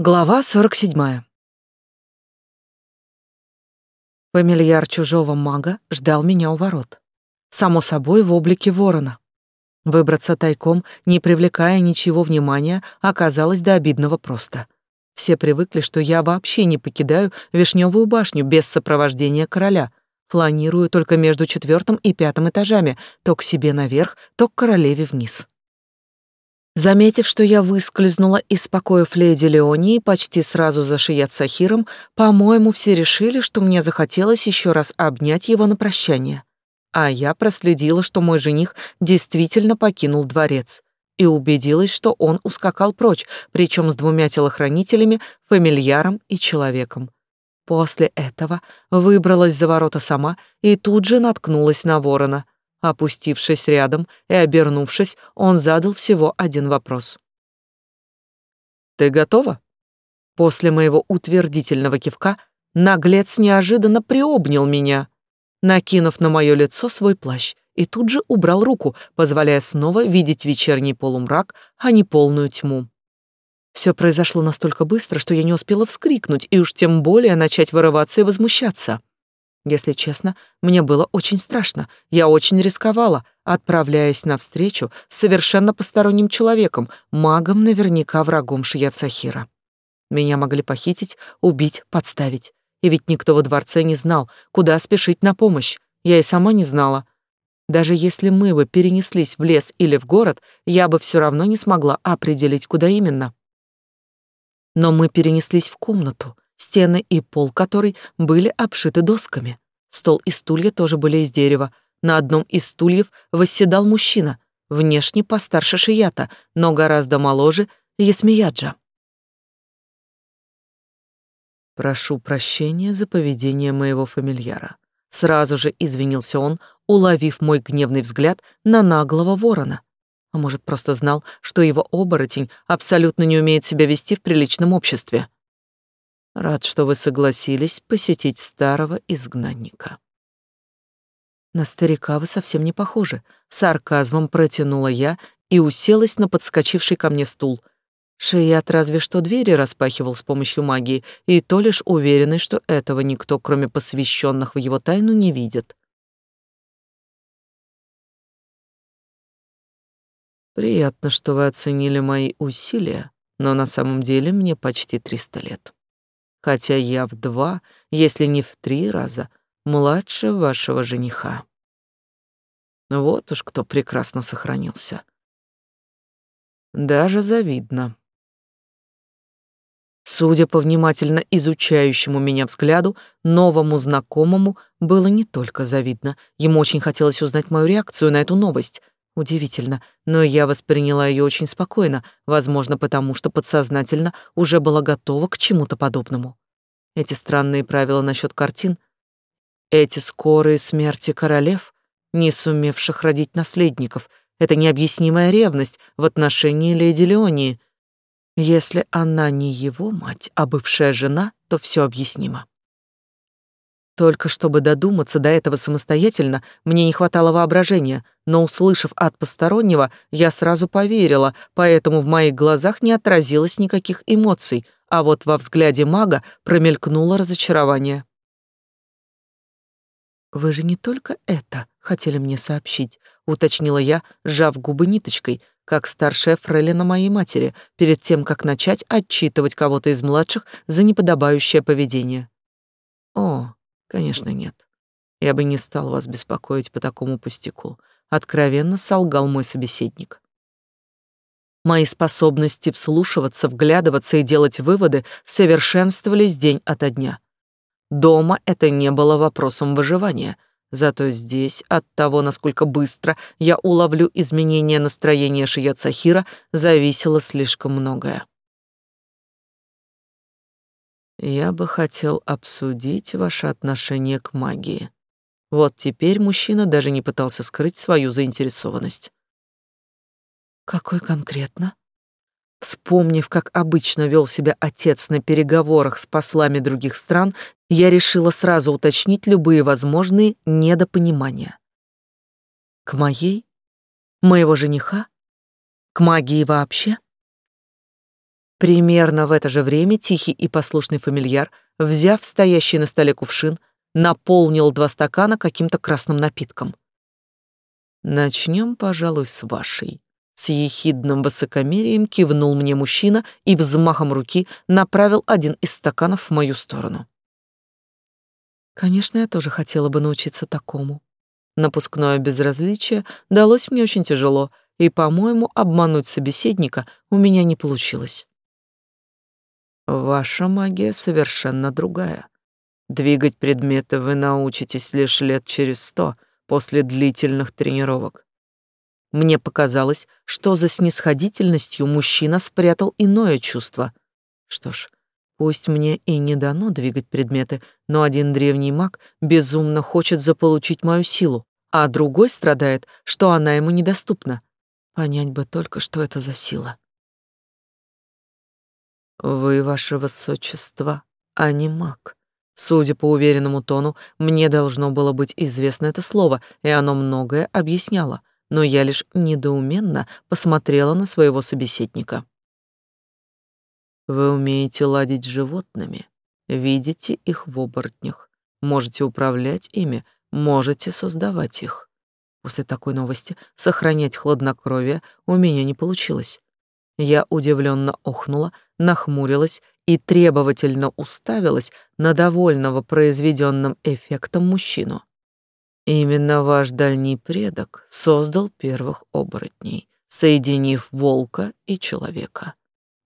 Глава 47. Фамильяр чужого мага ждал меня у ворот. Само собой, в облике ворона. Выбраться тайком, не привлекая ничего внимания, оказалось до обидного просто. Все привыкли, что я вообще не покидаю Вишневую башню без сопровождения короля, фланирую только между четвертым и пятым этажами, то к себе наверх, то к королеве вниз. Заметив, что я выскользнула из покоев леди Леонии почти сразу за Шият Сахиром, по-моему, все решили, что мне захотелось еще раз обнять его на прощание. А я проследила, что мой жених действительно покинул дворец и убедилась, что он ускакал прочь, причем с двумя телохранителями, фамильяром и человеком. После этого выбралась за ворота сама и тут же наткнулась на ворона — Опустившись рядом и обернувшись, он задал всего один вопрос. «Ты готова?» После моего утвердительного кивка наглец неожиданно приобнял меня, накинув на мое лицо свой плащ, и тут же убрал руку, позволяя снова видеть вечерний полумрак, а не полную тьму. Все произошло настолько быстро, что я не успела вскрикнуть и уж тем более начать вырываться и возмущаться. Если честно, мне было очень страшно. Я очень рисковала, отправляясь навстречу с совершенно посторонним человеком, магом, наверняка врагом Шият Сахира. Меня могли похитить, убить, подставить. И ведь никто во дворце не знал, куда спешить на помощь. Я и сама не знала. Даже если мы бы перенеслись в лес или в город, я бы все равно не смогла определить, куда именно. Но мы перенеслись в комнату, стены и пол которой были обшиты досками. Стол и стулья тоже были из дерева. На одном из стульев восседал мужчина, внешне постарше Шията, но гораздо моложе Ясмияджа. «Прошу прощения за поведение моего фамильяра». Сразу же извинился он, уловив мой гневный взгляд на наглого ворона. А может, просто знал, что его оборотень абсолютно не умеет себя вести в приличном обществе. Рад, что вы согласились посетить старого изгнанника. На старика вы совсем не похожи, сарказмом протянула я и уселась на подскочивший ко мне стул. Шият разве что двери распахивал с помощью магии, и то лишь уверенный, что этого никто, кроме посвященных в его тайну, не видит. Приятно, что вы оценили мои усилия, но на самом деле мне почти триста лет хотя я в два, если не в три раза, младше вашего жениха. Вот уж кто прекрасно сохранился. Даже завидно. Судя по внимательно изучающему меня взгляду, новому знакомому было не только завидно. Ему очень хотелось узнать мою реакцию на эту новость. Удивительно, но я восприняла ее очень спокойно, возможно, потому что подсознательно уже была готова к чему-то подобному. Эти странные правила насчет картин, эти скорые смерти королев, не сумевших родить наследников, это необъяснимая ревность в отношении леди Леонии. Если она не его мать, а бывшая жена, то все объяснимо. Только чтобы додуматься до этого самостоятельно, мне не хватало воображения, но, услышав от постороннего, я сразу поверила, поэтому в моих глазах не отразилось никаких эмоций, а вот во взгляде мага промелькнуло разочарование. «Вы же не только это хотели мне сообщить», — уточнила я, сжав губы ниточкой, как старшая фрейлина моей матери, перед тем, как начать отчитывать кого-то из младших за неподобающее поведение. «О, Конечно, нет. Я бы не стал вас беспокоить по такому пустяку. Откровенно солгал мой собеседник. Мои способности вслушиваться, вглядываться и делать выводы совершенствовались день ото дня. Дома это не было вопросом выживания, зато здесь от того, насколько быстро я уловлю изменения настроения Шият Сахира, зависело слишком многое. Я бы хотел обсудить ваше отношение к магии. Вот теперь мужчина даже не пытался скрыть свою заинтересованность. Какой конкретно? Вспомнив, как обычно вел себя отец на переговорах с послами других стран, я решила сразу уточнить любые возможные недопонимания. К моей? Моего жениха? К магии вообще? Примерно в это же время тихий и послушный фамильяр, взяв стоящий на столе кувшин, наполнил два стакана каким-то красным напитком. Начнем, пожалуй, с вашей. С ехидным высокомерием кивнул мне мужчина и взмахом руки направил один из стаканов в мою сторону. Конечно, я тоже хотела бы научиться такому. Напускное безразличие далось мне очень тяжело, и, по-моему, обмануть собеседника у меня не получилось. Ваша магия совершенно другая. Двигать предметы вы научитесь лишь лет через сто после длительных тренировок. Мне показалось, что за снисходительностью мужчина спрятал иное чувство. Что ж, пусть мне и не дано двигать предметы, но один древний маг безумно хочет заполучить мою силу, а другой страдает, что она ему недоступна. Понять бы только, что это за сила. Вы, ваше высочество, а не маг. Судя по уверенному тону, мне должно было быть известно это слово, и оно многое объясняло но я лишь недоуменно посмотрела на своего собеседника. Вы умеете ладить с животными, видите их в оборотнях, можете управлять ими, можете создавать их. После такой новости сохранять хладнокровие у меня не получилось. Я удивленно охнула, нахмурилась и требовательно уставилась на довольного произведенным эффектом мужчину. Именно ваш дальний предок создал первых оборотней, соединив волка и человека.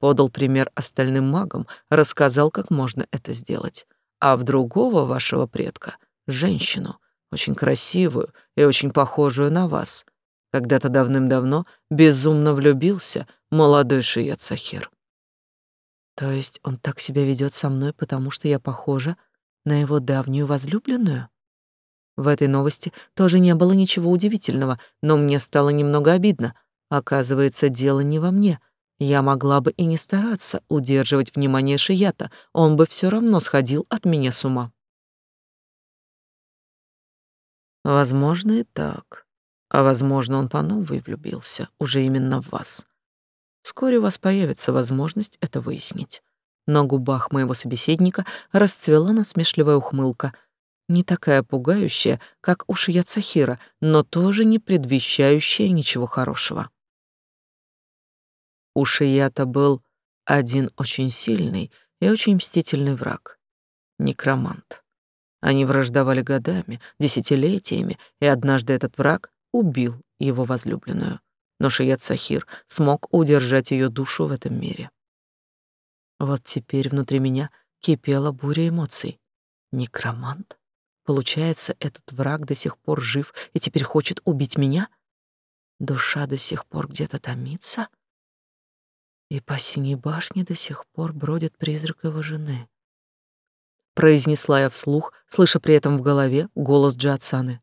Подал пример остальным магам, рассказал, как можно это сделать. А в другого вашего предка, женщину, очень красивую и очень похожую на вас, когда-то давным-давно безумно влюбился молодой Шият Сахир. То есть он так себя ведет со мной, потому что я похожа на его давнюю возлюбленную? В этой новости тоже не было ничего удивительного, но мне стало немного обидно. Оказывается, дело не во мне. Я могла бы и не стараться удерживать внимание Шията, он бы все равно сходил от меня с ума. Возможно, и так. А возможно, он по новой влюбился, уже именно в вас. Вскоре у вас появится возможность это выяснить. На губах моего собеседника расцвела насмешливая ухмылка — не такая пугающая, как у Шияцахира, но тоже не предвещающая ничего хорошего. У Шията был один очень сильный и очень мстительный враг — некромант. Они враждовали годами, десятилетиями, и однажды этот враг убил его возлюбленную. Но Шият Сахир смог удержать ее душу в этом мире. Вот теперь внутри меня кипела буря эмоций. Некромант? Получается, этот враг до сих пор жив и теперь хочет убить меня? Душа до сих пор где-то томится? И по синей башне до сих пор бродит призрак его жены. Произнесла я вслух, слыша при этом в голове голос Джатсаны.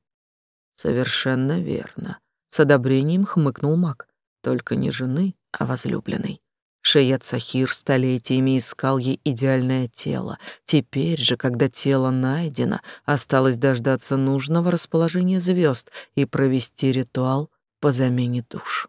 Совершенно верно. С одобрением хмыкнул маг. Только не жены, а возлюбленной. Шеят Сахир столетиями искал ей идеальное тело. Теперь же, когда тело найдено, осталось дождаться нужного расположения звезд и провести ритуал по замене душ.